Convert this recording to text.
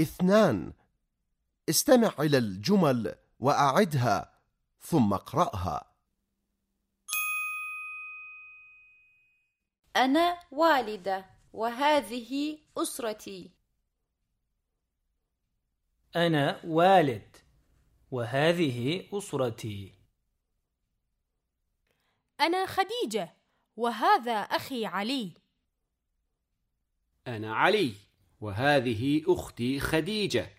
اثنان. استمع إلى الجمل وأعدها ثم اقرأها. أنا والدة وهذه أسرتي. أنا والد وهذه أسرتي. أنا خديجة وهذا أخي علي. أنا علي. وهذه أختي خديجة.